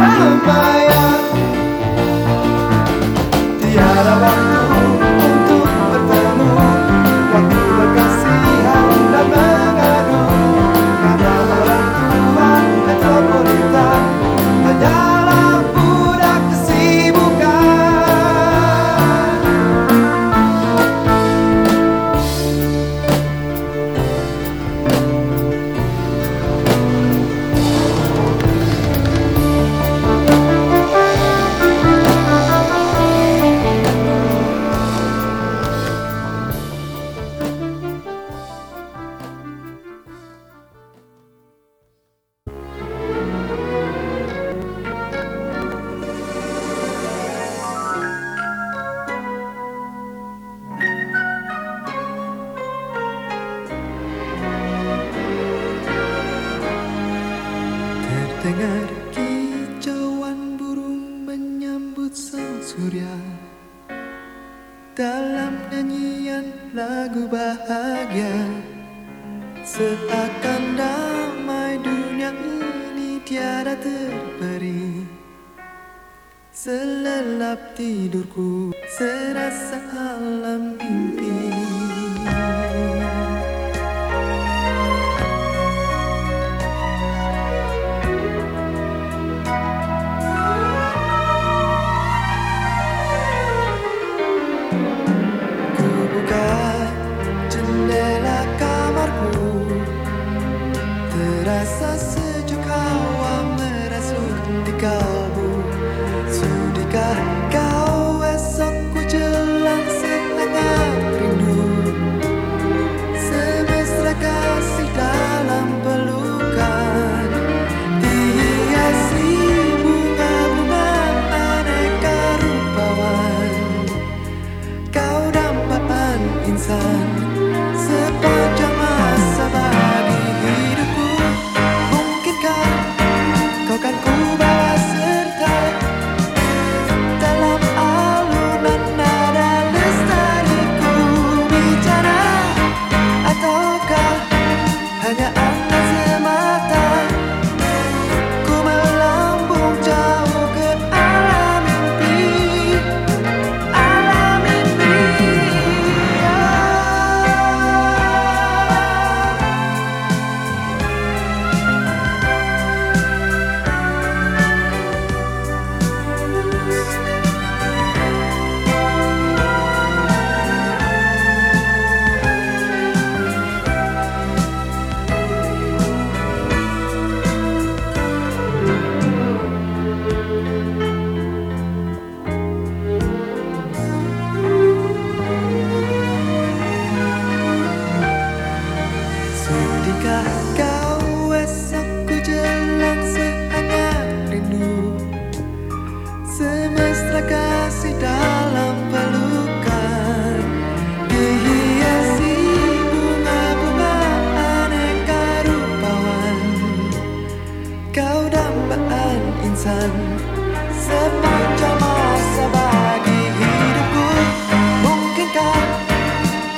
Bye. surya. Dalam nyanyian lagu bahagia seakan damai dunia ini tiada terperi. Selelap tidurku serasa alam mimpi pesan sepanjang masa tadi hidupku mungkinkah kau kan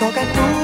toca tú.